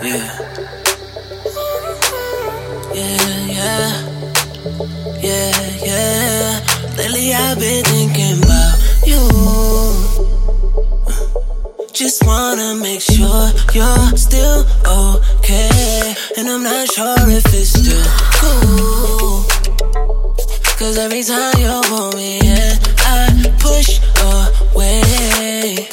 Yeah. Yeah, yeah. Yeah, yeah. Lately I've been thinking about you. Just wanna make sure you're still okay. And I'm not sure if it's still cool. Cause every time you pull me in, I push away.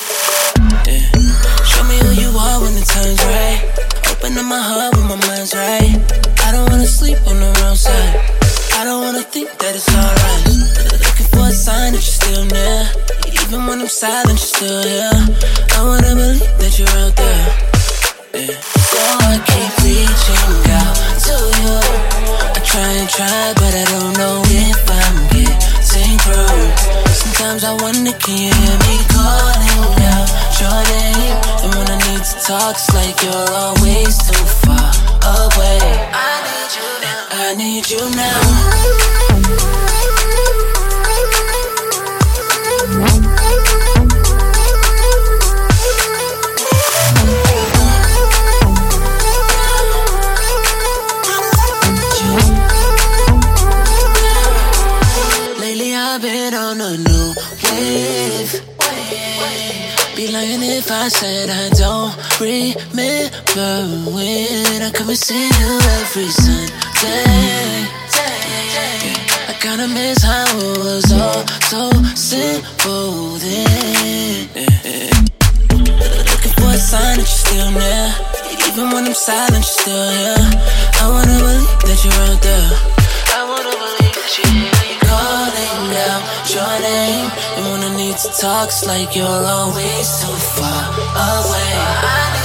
On the wrong side. I don't wanna think that it's alright. Looking for a sign that you're still near. Even when I'm silent, you're still here. I wanna believe that you're out there. Yeah. So I keep reaching out to you. I try and try, but I don't know if I'm getting through. Sometimes I wonder, can you hear me calling out your name? And when I need to talk, it's like you're always too far away. I need you now. Be lying if I said I don't remember when I come and see you every Sunday. I kinda miss how it was all so simple then. Looking for a sign that you're still near. Even when I'm silent, you're still here. I wanna name. And when I need to talk, it's like you're always too far away.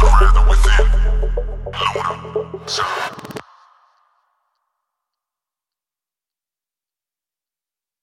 Predator within. Loader. Zero.